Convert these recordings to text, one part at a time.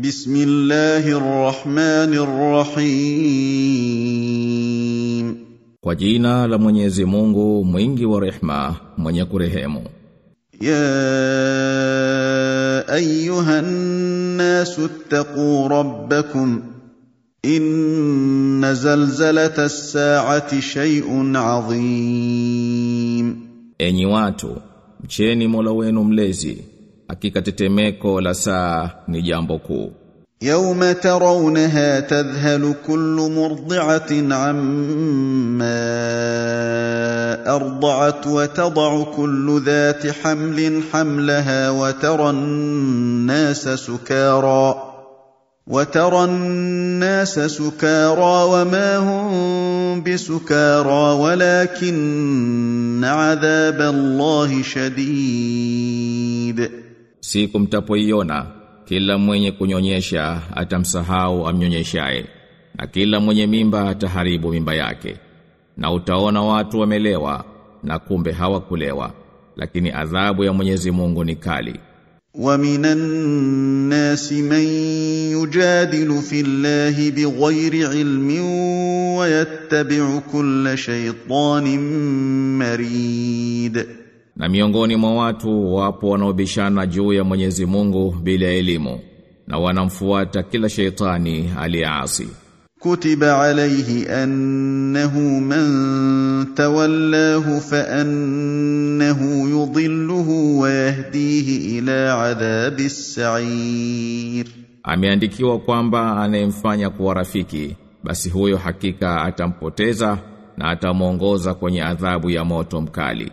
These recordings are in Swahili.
بسم الله الرحمن الرحيم Kwa jina la Mwenyezi Mungu mwingi wa rehma mwenye kurehemu يا ايها الناس اتقوا ربكم ان زلزله الساعه شيء عظيم Enyi watu mcheni Mola wenu mlezi Hakika tetemeko la saa ni jambo kuu. يوم ترونها تذهل كل مرضعه عما ارضعت وتضع كل ذات حمل حملها وترى الناس سكارى وترى الناس سكارى وما هم بسكارى ولكن عذاب الله شديد Siku mtapoiona kila mwenye kunyonyesha atamsahau amnyonyeshaye na kila mwenye mimba ataharibu mimba yake na utaona watu wamelewa na kumbe hawakulewa lakini adhabu ya Mwenyezi Mungu ni kali ومن الناس من يجادل في الله بغير علم ويتبع كل شيطان مريد Na miongoni mwa watu wapo wanaobishana juu ya Mwenyezi Mungu bila elimu na wanamfuata kila sheitani aliyeasi. Kutiba alayhi annahu man tawallahu fa annahu yudhilluhu wa yahdihi ila adhabi sa'ir. Ameandikiwa kwamba anayemfanya kuwa rafiki basi huyo hakika atampoteza na atamwongoza kwenye adhabu ya moto mkali.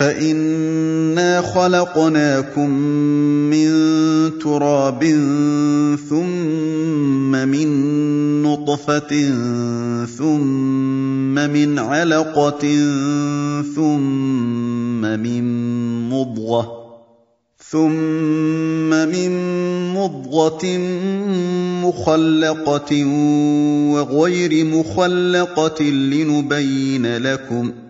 فانا خلقناكم من تراب ثم من نطفه ثم من علقه ثم من مضغه ثم من مضغه مخلقه وغير مخلقه لنبين لكم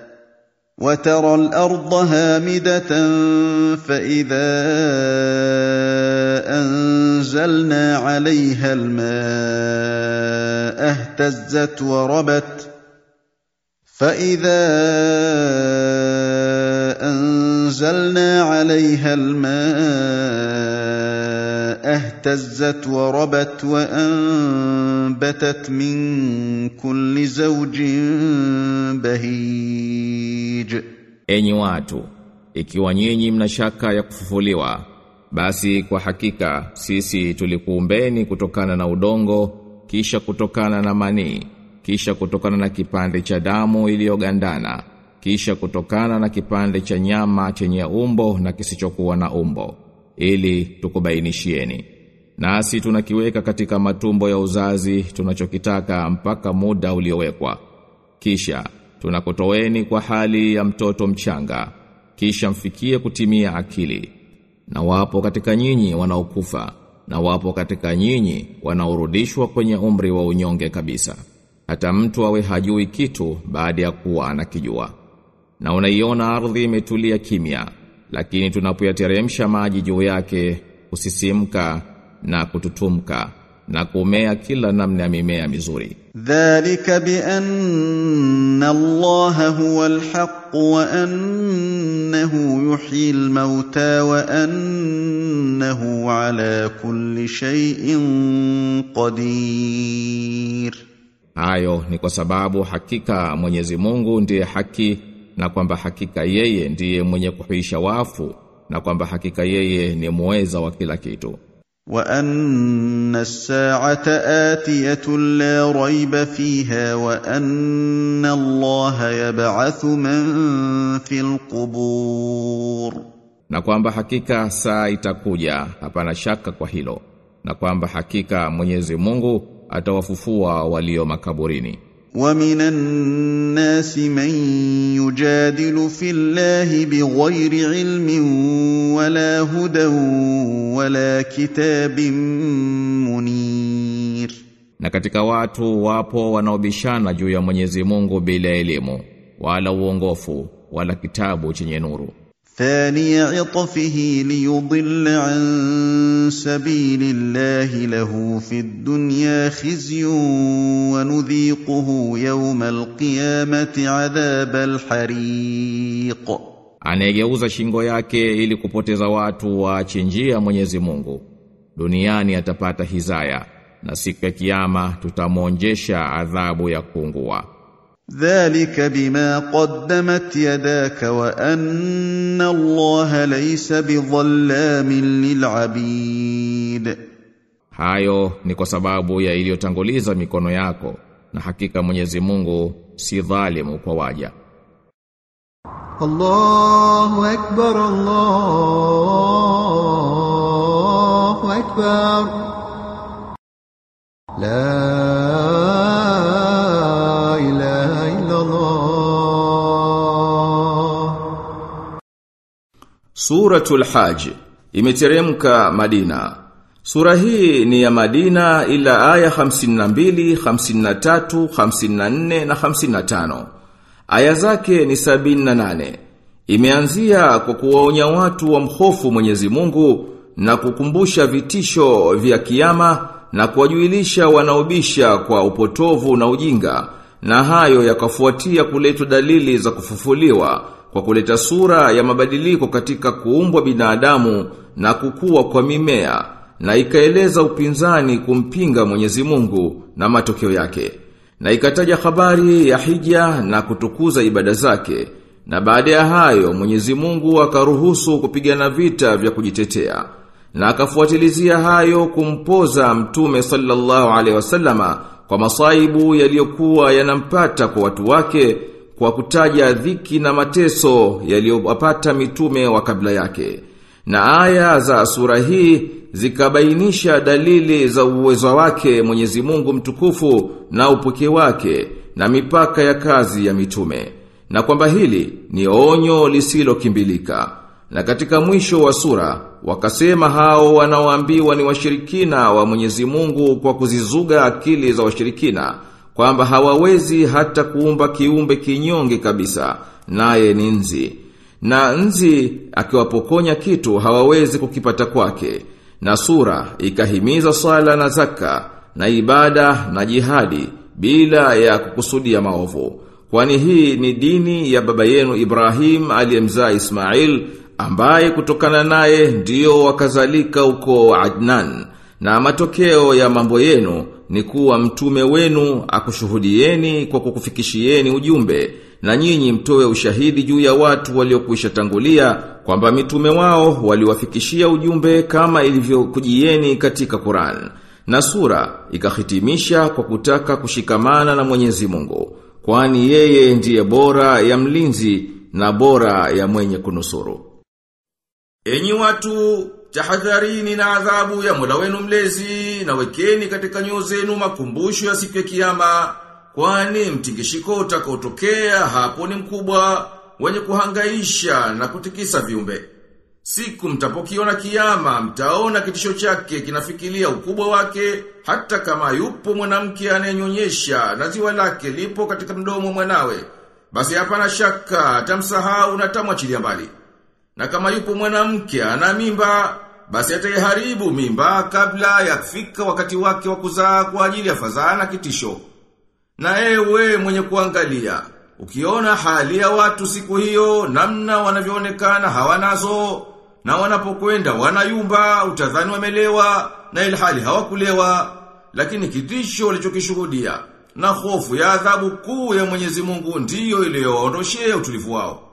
وترى الأرض هامدة فإذا أنزلنا عليها الماء اهتزت وربت فإذا أنزلنا عليها الماء اهتزت وربت وأنبتت من كل زوج بهيج Enyi watu ikiwa nyinyi mna shaka ya kufufuliwa basi kwa hakika sisi tulikuumbeni kutokana na udongo kisha kutokana na manii kisha kutokana na kipande cha damu iliyogandana kisha kutokana na kipande cha nyama chenye umbo na kisichokuwa na umbo ili tukubainishieni nasi tunakiweka katika matumbo ya uzazi tunachokitaka mpaka muda uliowekwa. Kisha tunakotoweni kwa hali ya mtoto mchanga kisha mfikie kutimia akili. Na wapo katika nyinyi wanaokufa na wapo katika nyinyi wanaorudishwa kwenye umri wa unyonge kabisa. Hata mtu awe hajui kitu baada ya kuwa anakijua. Na unaiona ardhi imetulia kimya lakini tunapoyateremsha maji juu yake kusisimka na kututumka na kumea kila namna ya mimea mizuri. Dhalika bi anna Allah huwa alhaq wa annahu yuhyi al-mauta wa annahu ala kulli shay'in qadir. Hayo ni kwa sababu hakika Mwenyezi Mungu ndiye haki na kwamba hakika yeye ndiye mwenye kuhuisha wafu na kwamba hakika yeye ni muweza wa kila kitu. وأن الساعة آتية لا ريب فيها وأن الله يبعث من في القبور na kwamba hakika saa itakuja hapana shaka kwa hilo na kwamba hakika Mwenyezi Mungu atawafufua walio makaburini ومن الناس من يجادل في الله بغير علم ولا هدى ولا كتاب منير na katika watu wapo wanaobishana juu ya Mwenyezi Mungu bila elimu wala uongofu wala kitabu chenye nuru ثاني عطفه ليضل عن سبيل الله له في الدنيا خزي ونذيقه يوم القيامة عذاب الحريق anayegeuza shingo yake ili kupoteza watu waache njia Mwenyezi Mungu duniani atapata hizaya na siku ya kiyama tutamwonjesha adhabu ya kuungua ذلك بما قدمت يداك وأن الله ليس بظلام للعبيد hayo ni kwa sababu ya iliyotanguliza mikono yako na hakika Mwenyezi Mungu si dhalimu kwa waja الله أكبر الله أكبر لا Suratul Hajj imeteremka Madina. Sura hii ni ya Madina ila aya 52, 53, 54 na 55. Aya zake ni 78. Imeanzia kwa kuwaonya watu wa mhofu Mwenyezi Mungu na kukumbusha vitisho vya kiyama na kuwajuilisha wanaobisha kwa upotovu na ujinga na hayo yakafuatia kuletwa dalili za kufufuliwa kwa kuleta sura ya mabadiliko katika kuumbwa binadamu na kukua kwa mimea na ikaeleza upinzani kumpinga Mwenyezi Mungu na matokeo yake. Na ikataja habari ya hija na kutukuza ibada zake. Na baada ya hayo Mwenyezi Mungu akaruhusu kupigana vita vya kujitetea. Na akafuatilizia hayo kumpoza mtume sallallahu alaihi wasallama kwa masaibu yaliyokuwa yanampata kwa watu wake kwa kutaja dhiki na mateso yaliyowapata mitume wa kabla yake. Na aya za sura hii zikabainisha dalili za uwezo wake Mwenyezi Mungu mtukufu na upoke wake na mipaka ya kazi ya mitume. Na kwamba hili ni onyo lisilokimbilika. Na katika mwisho wa sura wakasema hao wanaoambiwa ni washirikina wa Mwenyezi Mungu kwa kuzizuga akili za washirikina kwamba hawawezi hata kuumba kiumbe kinyonge kabisa naye ni nzi. Na nzi akiwapokonya kitu hawawezi kukipata kwake. Na sura ikahimiza sala na zaka na ibada na jihadi bila ya kukusudia maovu. Kwani hii ni dini ya baba yenu Ibrahim aliyemzaa Ismail ambaye kutokana naye ndiyo wakazalika uko Adnan. Na matokeo ya mambo yenu ni kuwa mtume wenu akushuhudieni kwa kukufikishieni ujumbe na nyinyi mtoe ushahidi juu ya watu waliokwisha tangulia kwamba mitume wao waliwafikishia ujumbe kama ilivyokujieni katika Qur'an. Na sura ikahitimisha kwa kutaka kushikamana na Mwenyezi Mungu, kwani yeye ndiye bora ya mlinzi na bora ya mwenye kunusuru. Enyi watu, tahadharini na adhabu ya Mola wenu mlezi na wekeni katika nyoyo zenu makumbusho ya siku ya kiyama, kwani mtingishiko utakaotokea hapo ni mkubwa, wenye kuhangaisha na kutikisa viumbe. Siku mtapokiona kiyama, mtaona kitisho chake kinafikilia ukubwa wake, hata kama yupo mwanamke anayenyonyesha na ziwa lake lipo katika mdomo mwanawe, basi hapana shaka atamsahau na tamwachilia mbali. Na kama yupo mwanamke ana mimba, basi ataiharibu mimba kabla ya kufika wakati wake wa kuzaa kwa ajili ya fadhaa na kitisho. Na ewe mwenye kuangalia, ukiona hali ya watu siku hiyo namna wanavyoonekana hawanazo na wanapokwenda wanayumba utadhani wamelewa na ilhali hawakulewa lakini kitisho walichokishuhudia na hofu ya adhabu kuu ya Mwenyezi Mungu ndiyo iliyoondoshea utulivu wao.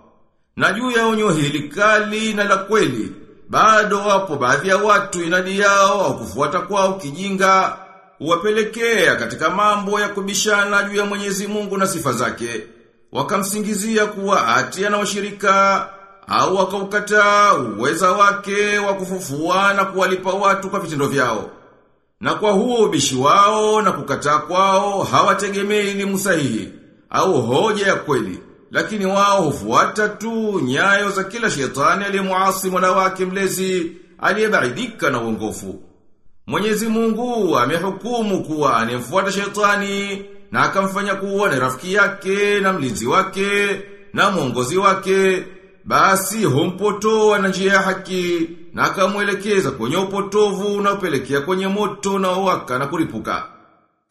Na juu ya onyo hili kali na la kweli, bado wapo baadhi ya watu inadi yao au kufuata kwao kijinga, huwapelekea katika mambo ya kubishana juu ya Mwenyezi Mungu na sifa zake. Wakamsingizia kuwa ati na washirika au wakaukataa uweza wake wa kufufua na kuwalipa watu kwa vitendo vyao. Na kwa huo ubishi wao na kukataa kwao hawategemei elimu sahihi au hoja ya kweli, lakini wao hufuata tu nyayo za kila shetani aliyemuasi Mola wake mlezi aliyebaridika na uongofu. Mwenyezi Mungu amehukumu kuwa anemfuata shetani na akamfanya kuwa ni rafiki yake na mlinzi wake na mwongozi wake basi humpotoa na njia ya haki na akamwelekeza kwenye upotovu unaopelekea kwenye moto na uwaka na kulipuka.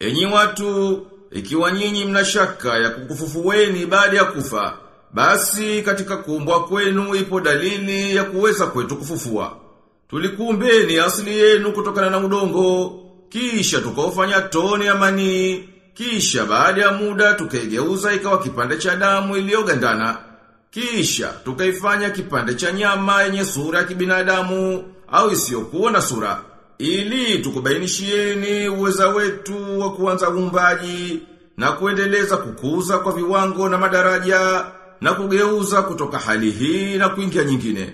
Enyi watu, ikiwa nyinyi mna shaka ya kukufufueni baada ya kufa, basi katika kuumbwa kwenu ipo dalili ya kuweza kwetu kufufua. Tulikuumbeni asili yenu kutokana na udongo, kisha tukaufanya toni ya manii, kisha baada ya muda tukaigeuza ikawa kipande cha damu iliyogandana. Kisha tukaifanya kipande cha nyama yenye sura ya kibinadamu au isiyokuwa na sura ili tukubainishieni uweza wetu wa kuanza umbaji na kuendeleza kukuza kwa viwango na madaraja na kugeuza kutoka hali hii na kuingia nyingine.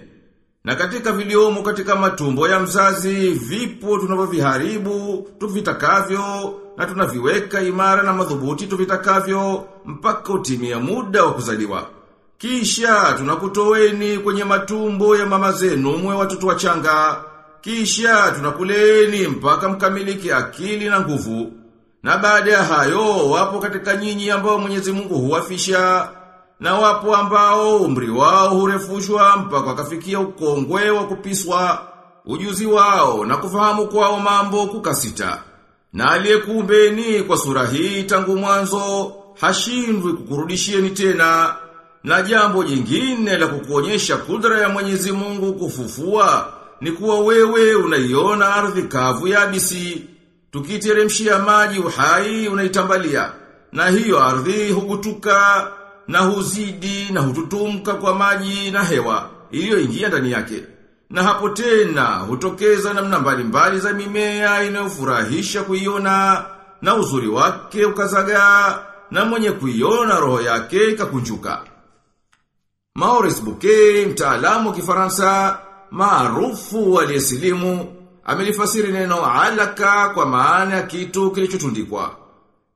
Na katika viliomo katika matumbo ya mzazi vipo tunavyoviharibu tuvitakavyo na tunaviweka imara na madhubuti tuvitakavyo mpaka utimia muda wa kuzaliwa. Kisha tunakutoweni kwenye matumbo ya mama zenu mwe watoto wachanga. Kisha tunakuleni mpaka mkamiliki akili na nguvu. Na baada ya hayo wapo katika nyinyi ambao Mwenyezi Mungu huwafisha na wapo ambao umri wao hurefushwa mpaka wakafikia ukongwe wa kupiswa ujuzi wao na kufahamu kwao mambo kukasita. Na aliyekuumbeni kwa sura hii tangu mwanzo hashindwi kukurudishieni tena. Na jambo jingine la kukuonyesha kudra ya Mwenyezi Mungu kufufua ni kuwa wewe unaiona ardhi kavu ya abisi. tukiteremshia maji uhai unaitambalia, na hiyo ardhi hugutuka na huzidi na hututumka kwa maji na hewa iliyoingia ndani yake. Na hapo tena hutokeza namna mbalimbali za mimea inayofurahisha kuiona na uzuri wake ukazagaa na mwenye kuiona roho yake ikakunjuka. Maurice Bouquet, mtaalamu wa Kifaransa, maarufu aliyesilimu, amelifasiri neno alaka kwa maana kitu kilichotundikwa.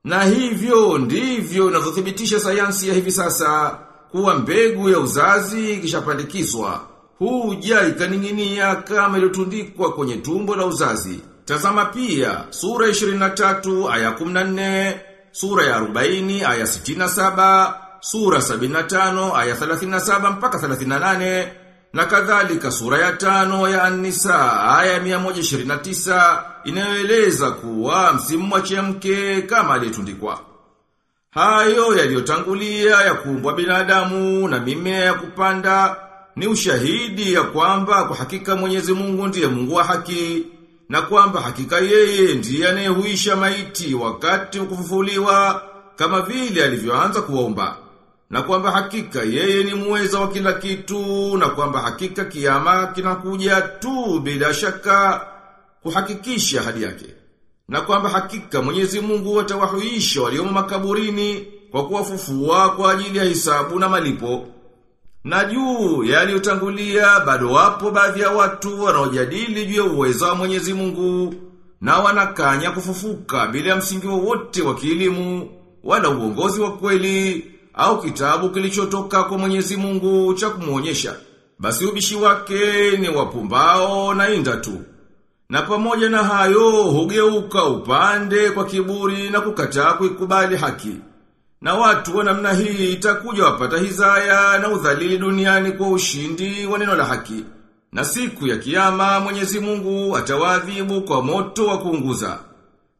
Na hivyo ndivyo inavyothibitisha sayansi ya hivi sasa kuwa mbegu ya uzazi ikishapandikizwa huja ikaning'inia kama iliyotundikwa kwenye tumbo la uzazi. Tazama pia sura 23 aya 14, sura ya 40 aya 67, sura 75 aya 37 mpaka 38 na kadhalika sura ya tano ya An-Nisa aya 129 inayoeleza kuwa msimu wa chemke kama aliyetundikwa. Hayo yaliyotangulia ya kuumbwa binadamu na mimea ya kupanda ni ushahidi ya kwamba kwa hakika Mwenyezi Mungu ndiye Mungu wa haki na kwamba hakika yeye ndiye anayehuisha maiti wakati wa kufufuliwa kama vile alivyoanza kuomba na kwamba hakika yeye ni muweza wa kila kitu na kwamba hakika kiama kinakuja tu bila shaka kuhakikisha hadi yake. Na kwamba hakika Mwenyezi Mungu atawahuisha waliomo makaburini kwa kuwafufua kwa ajili ya hisabu na malipo. Na juu yaliyotangulia bado wapo baadhi ya watu wanaojadili juu ya uweza wa Mwenyezi Mungu na wanakanya kufufuka bila msingi wowote wa kielimu wala uongozi wa kweli au kitabu kilichotoka kwa Mwenyezi Mungu cha kumuonyesha. Basi ubishi wake ni wapumbao na inda tu. Na pamoja na hayo hugeuka upande kwa kiburi na kukataa kuikubali haki. Na watu wa namna hii itakuja wapata hizaya na udhalili duniani kwa ushindi wa neno la haki. Na siku ya kiyama Mwenyezi Mungu atawadhibu kwa moto wa kuunguza.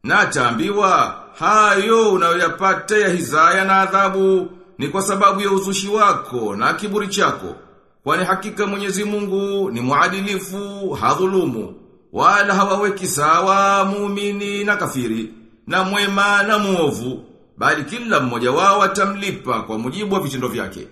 Na ataambiwa hayo unayoyapata ya hizaya na adhabu ni kwa sababu ya uzushi wako na kiburi chako. Kwani hakika Mwenyezi Mungu ni muadilifu, hadhulumu, wala hawaweki sawa muumini na kafiri, na mwema na muovu, bali kila mmoja wao atamlipa kwa mujibu wa vitendo vyake.